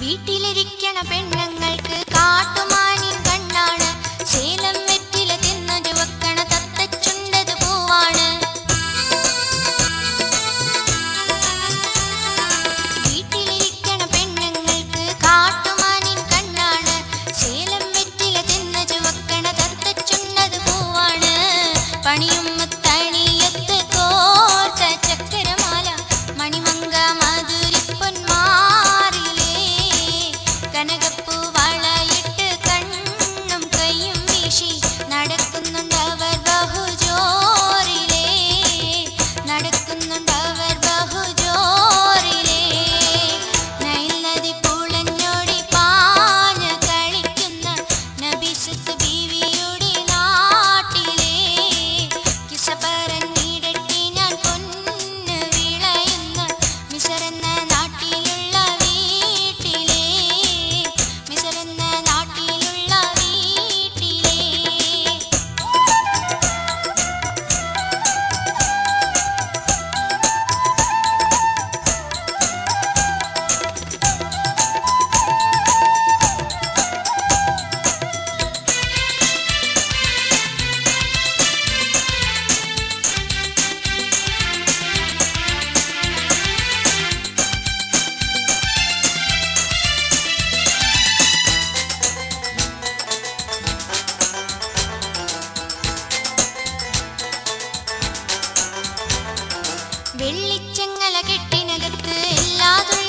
വീട്ടിലിരിക്കണ പെണ്ണുങ്ങൾക്ക് കാട്ടുമാനിൻ കണ്ണാണ് ശേലം വെള്ളിച്ചെങ്ങല കെട്ടിനകത്ത് എല്ലാതും